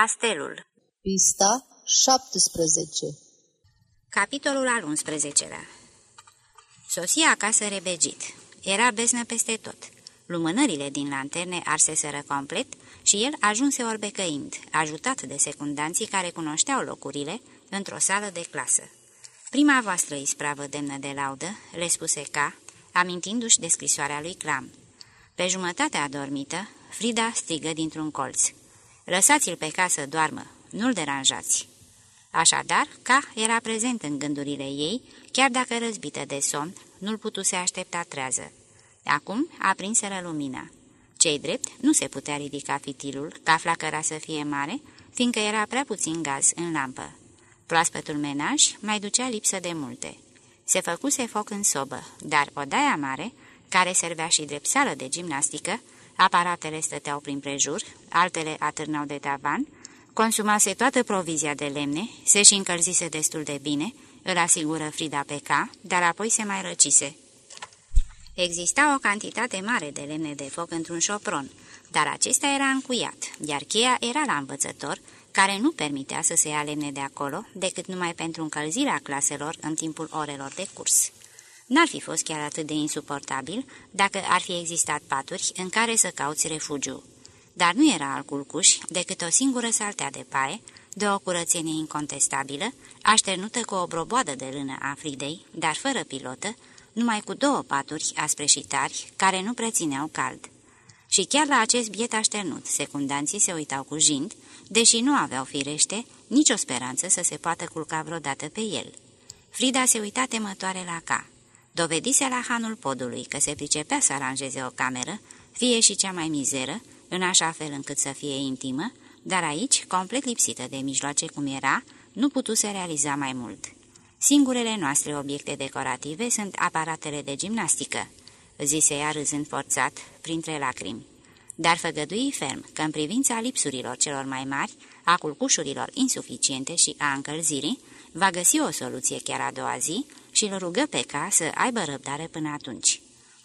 Castelul Pista 17 Capitolul al 11-lea Sosia acasă rebegit. Era besnă peste tot. Lumânările din lanterne arseseră complet și el ajunse orbecăind, ajutat de secundanții care cunoșteau locurile într-o sală de clasă. Prima voastră ispravă demnă de laudă, le spuse ca, amintindu-și de scrisoarea lui Clam. Pe jumătate adormită, Frida strigă dintr-un colț. Lăsați-l pe casă doarmă, nu-l deranjați. Așadar, ca era prezent în gândurile ei, chiar dacă răzbită de somn, nu-l putuse aștepta trează. Acum aprinseră lumina. Cei drept nu se putea ridica fitilul, ca flacăra să fie mare, fiindcă era prea puțin gaz în lampă. Proaspătul menaj mai ducea lipsă de multe. Se făcuse foc în sobă, dar odaia mare, care servea și drept sală de gimnastică, aparatele stăteau prin prejur, altele atârnau de tavan, consumase toată provizia de lemne, se și încălzise destul de bine, îl asigură Frida Peca, dar apoi se mai răcise. Exista o cantitate mare de lemne de foc într-un șopron, dar acesta era încuiat, iar cheia era la învățător, care nu permitea să se ia lemne de acolo, decât numai pentru încălzirea claselor în timpul orelor de curs. N-ar fi fost chiar atât de insuportabil dacă ar fi existat paturi în care să cauți refugiu. Dar nu era al culcuș decât o singură saltea de paie, de o curățenie incontestabilă, așternută cu o broboadă de lână a Fridei, dar fără pilotă, numai cu două paturi aspre și tari, care nu prețineau cald. Și chiar la acest biet așternut, secundanții se uitau cu jind, deși nu aveau firește nicio speranță să se poată culca vreodată pe el. Frida se uita temătoare la ca. Dovedise la hanul podului că se pricepea să aranjeze o cameră, fie și cea mai mizeră, în așa fel încât să fie intimă, dar aici, complet lipsită de mijloace cum era, nu putuse realiza mai mult. Singurele noastre obiecte decorative sunt aparatele de gimnastică, zise ea râzând forțat, printre lacrimi. Dar făgădui ferm că în privința lipsurilor celor mai mari, a culcușurilor insuficiente și a încălzirii, va găsi o soluție chiar a doua zi și îl rugă pe ca să aibă răbdare până atunci.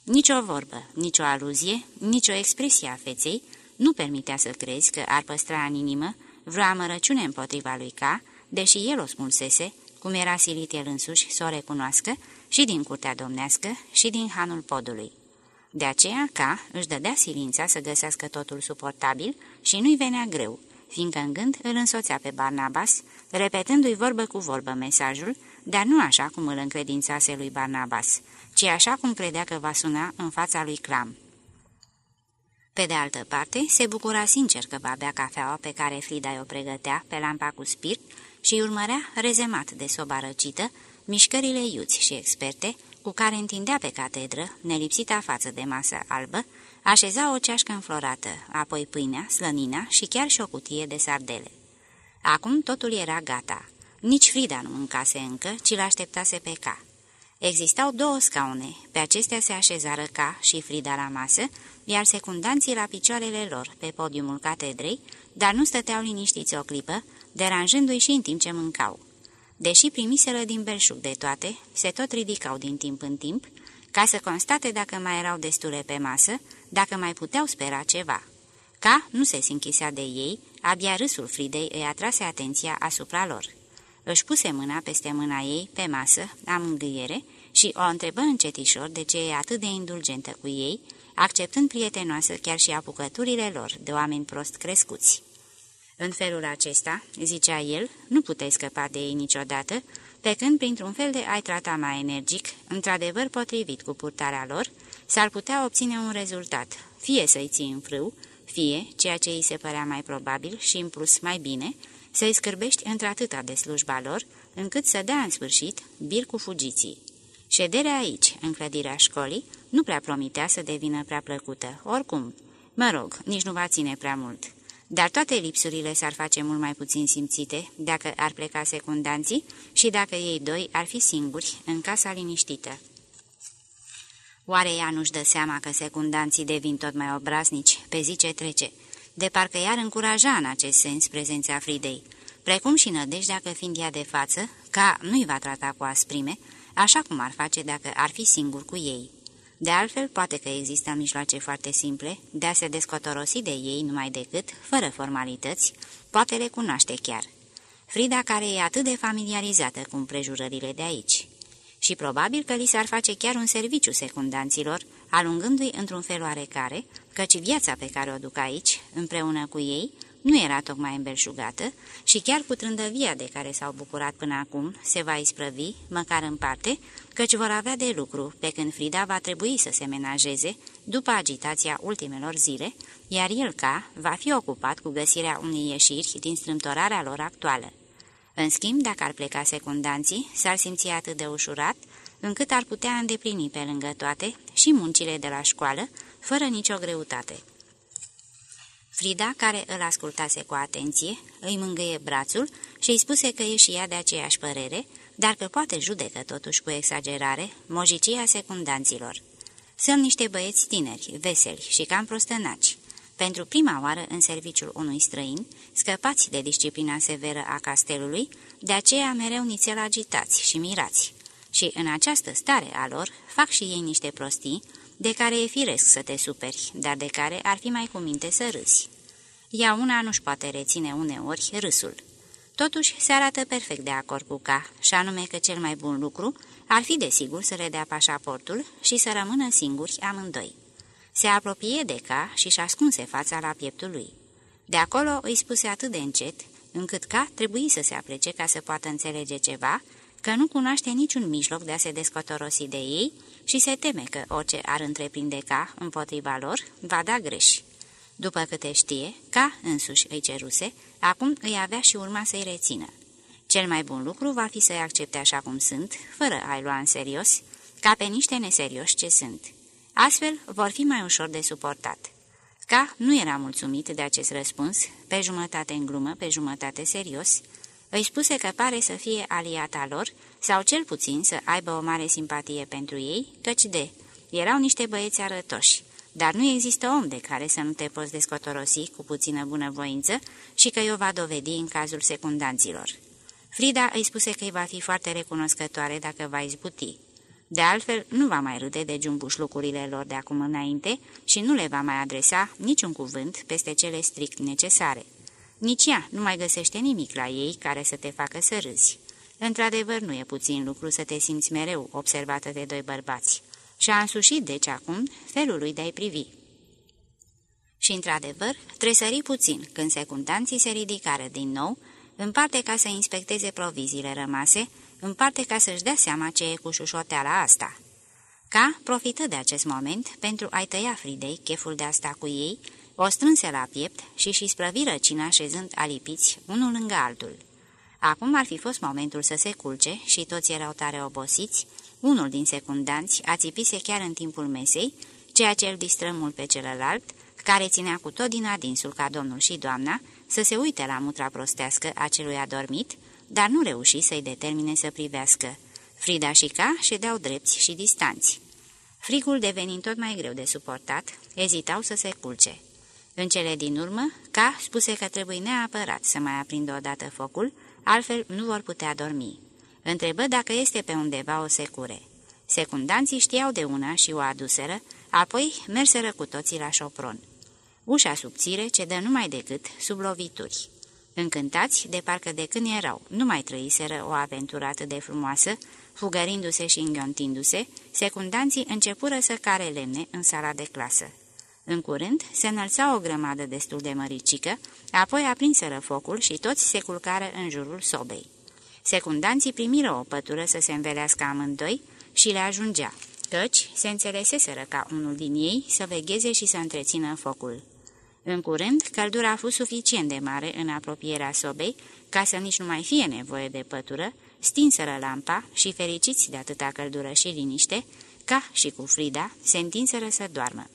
Nici o vorbă, nicio aluzie, nicio expresie a feței nu permitea să crezi că ar păstra în inimă vreo amărăciune împotriva lui ca, deși el o smulsese, cum era silit el însuși să o recunoască și din curtea domnească și din hanul podului. De aceea, ca își dădea silința să găsească totul suportabil și nu-i venea greu, fiindcă în gând îl însoțea pe Barnabas, repetându-i vorbă cu vorbă mesajul, dar nu așa cum îl încredințase lui Barnabas, ci așa cum credea că va suna în fața lui Clam. Pe de altă parte, se bucura sincer că va bea cafeaua pe care Frida o pregătea pe lampa cu spirit și urmărea, rezemat de soba răcită, mișcările iuți și experte cu care întindea pe catedră, nelipsita față de masă albă, așeza o ceașcă înflorată, apoi pâinea, slănina și chiar și o cutie de sardele. Acum totul era gata. Nici Frida nu mâncase încă, ci l-așteptase pe ca. Existau două scaune, pe acestea se așezară ca și Frida la masă, iar secundanții la picioarele lor, pe podiumul catedrei, dar nu stăteau liniștiți o clipă, deranjându-i și în timp ce mâncau. Deși primiseră din belșug de toate, se tot ridicau din timp în timp, ca să constate dacă mai erau destule pe masă, dacă mai puteau spera ceva. Ca nu se sinchisea de ei, abia râsul Fridei îi atrase atenția asupra lor. Își puse mâna peste mâna ei, pe masă, la mângâiere, și o întrebă încetișor de ce e atât de indulgentă cu ei, acceptând prietenoasă chiar și apucăturile lor de oameni prost crescuți. În felul acesta, zicea el, nu puteai scăpa de ei niciodată, pe când, printr-un fel de ai trata mai energic, într-adevăr potrivit cu purtarea lor, s-ar putea obține un rezultat, fie să-i ții în frâu, fie, ceea ce îi se părea mai probabil și în plus mai bine, să-i scârbești într-atâta de slujba lor, încât să dea în sfârșit bir cu fugiții. Șederea aici, în clădirea școlii, nu prea promitea să devină prea plăcută, oricum. Mă rog, nici nu va ține prea mult. Dar toate lipsurile s-ar face mult mai puțin simțite dacă ar pleca secundanții și dacă ei doi ar fi singuri în casa liniștită. Oare ea nu-și dă seama că secundanții devin tot mai obraznici pe zi ce trece, de parcă i-ar încuraja în acest sens prezența Fridei, precum și nădejdea că fiind ea de față, ca nu-i va trata cu asprime, așa cum ar face dacă ar fi singur cu ei. De altfel, poate că există mijloace foarte simple de a se descotorosi de ei numai decât, fără formalități, poate le cunoaște chiar. Frida care e atât de familiarizată cu împrejurările de aici. Și probabil că li s-ar face chiar un serviciu secundanților, alungându-i într-un fel oarecare, căci viața pe care o duc aici, împreună cu ei, nu era tocmai îmbelșugată și chiar cu trândăvia de care s-au bucurat până acum se va isprăvi, măcar în parte, căci vor avea de lucru, pe când Frida va trebui să se menajeze după agitația ultimelor zile, iar el ca va fi ocupat cu găsirea unei ieșiri din strâmtorarea lor actuală. În schimb, dacă ar pleca secundanții, s-ar simți atât de ușurat, încât ar putea îndeplini pe lângă toate și muncile de la școală, fără nicio greutate. Frida, care îl ascultase cu atenție, îi mângâie brațul și îi spuse că e și ea de aceeași părere, dar că poate judecă totuși cu exagerare mojicia secundanților. Sunt niște băieți tineri, veseli și cam prostănaci. Pentru prima oară în serviciul unui străin, scăpați de disciplina severă a castelului, de aceea mereu nițel agitați și mirați. Și în această stare a lor fac și ei niște prostii, de care e firesc să te superi, dar de care ar fi mai cu minte să râsi. Ea una nu-și poate reține uneori râsul. Totuși, se arată perfect de acord cu ca, și anume că cel mai bun lucru ar fi desigur să le dea pașaportul și să rămână singuri amândoi. Se apropie de ca și-și ascunse fața la pieptul lui. De acolo îi spuse atât de încet, încât ca trebuie să se aplece ca să poată înțelege ceva, că nu cunoaște niciun mijloc de a se descotorosi de ei și se teme că orice ar întreprinde ca împotriva lor va da greș. După câte știe, ca însuși îi ceruse, acum îi avea și urma să-i rețină. Cel mai bun lucru va fi să-i accepte așa cum sunt, fără a-i lua în serios, ca pe niște neserioși ce sunt. Astfel vor fi mai ușor de suportat. Ca nu era mulțumit de acest răspuns, pe jumătate în glumă, pe jumătate serios, îi spuse că pare să fie aliata lor, sau cel puțin să aibă o mare simpatie pentru ei, căci de, erau niște băieți arătoși, dar nu există om de care să nu te poți descotorosi cu puțină bunăvoință și că o va dovedi în cazul secundanților. Frida îi spuse că îi va fi foarte recunoscătoare dacă va izbuti. De altfel, nu va mai râde de jumbuș lucrurile lor de acum înainte și nu le va mai adresa niciun cuvânt peste cele strict necesare. Nici ea nu mai găsește nimic la ei care să te facă să râzi. Într-adevăr, nu e puțin lucru să te simți mereu observată de doi bărbați. Și-a însușit, deci, acum, felul lui de-ai privi. Și, într-adevăr, tresări puțin când secundanții se ridicară din nou, în parte ca să inspecteze proviziile rămase, în parte ca să-și dea seama ce e cu șușoteala asta. Ca profită de acest moment pentru a-i tăia Fridei cheful de a sta cu ei, o strânse la piept și și sprăvi răcina șezând alipiți unul lângă altul. Acum ar fi fost momentul să se culce și toți erau tare obosiți, unul din secundanți ațipise chiar în timpul mesei, ceea ce îl distră mult pe celălalt, care ținea cu tot din adinsul ca domnul și doamna să se uite la mutra prostească a celui adormit, dar nu reuși să-i determine să privească. Frida și Ca ședeau drepți și distanți. Frigul devenind tot mai greu de suportat, ezitau să se culce. În cele din urmă, Ca spuse că trebuie neapărat să mai aprindă odată focul, altfel nu vor putea dormi. Întrebă dacă este pe undeva o secure. Secundanții știau de una și o aduseră, apoi merseră cu toții la șopron. Ușa subțire cedă numai decât sub lovituri. Încântați, de parcă de când erau, nu mai trăiseră o aventură atât de frumoasă, fugărindu-se și înghiontindu-se, secundanții începură să care lemne în sala de clasă. În curând se înălța o grămadă destul de măricică, apoi aprinseră focul și toți se culcară în jurul sobei. Secundanții primiră o pătură să se învelească amândoi și le ajungea, căci se înțeleseseră ca unul din ei să vegheze și să întrețină focul. În curând, căldura a fost suficient de mare în apropierea sobei, ca să nici nu mai fie nevoie de pătură, stinseră lampa și, fericiți de atâta căldură și liniște, ca și cu Frida, se întinseră să doarmă.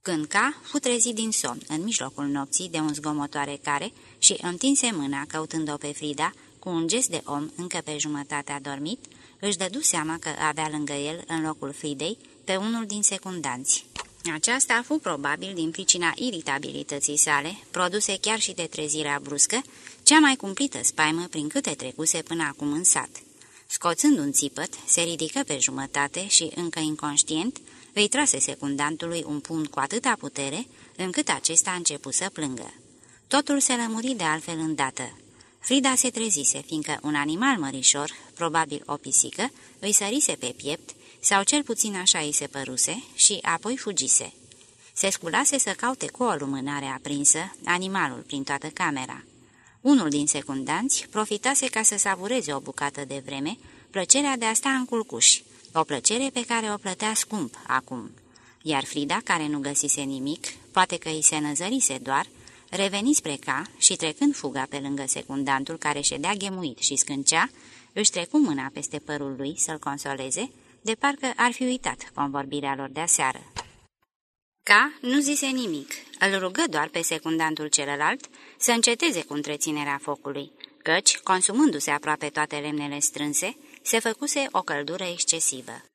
Când ca fu trezit din somn în mijlocul nopții de un zgomotoare care și întinse mâna căutând-o pe Frida, cu un gest de om încă pe jumătate adormit, își dădu seama că avea lângă el, în locul Fridei, pe unul din secundanți. Aceasta a fost probabil din pricina iritabilității sale, produse chiar și de trezirea bruscă, cea mai cumplită spaimă prin câte trecuse până acum în sat. Scoțând un țipăt, se ridică pe jumătate și, încă inconștient, îi trase secundantului un pumn cu atâta putere, încât acesta a început să plângă. Totul se lămuri de altfel îndată. Frida se trezise, fiindcă un animal mărișor, probabil o pisică, îi sărise pe piept, sau cel puțin așa îi se păruse, și apoi fugise. Se sculase să caute cu o lumânare aprinsă animalul prin toată camera. Unul din secundanți profitase ca să savureze o bucată de vreme plăcerea de a sta în culcuș, o plăcere pe care o plătea scump acum. Iar Frida, care nu găsise nimic, poate că îi se năzărise doar, reveni spre ca și trecând fuga pe lângă secundantul care ședea ghemuit și scâncea, își trecu mâna peste părul lui să-l consoleze, de parcă ar fi uitat convorbirea lor de seară. Ca nu zise nimic, îl rugă doar pe secundantul celălalt să înceteze cu întreținerea focului, căci, consumându-se aproape toate lemnele strânse, se făcuse o căldură excesivă.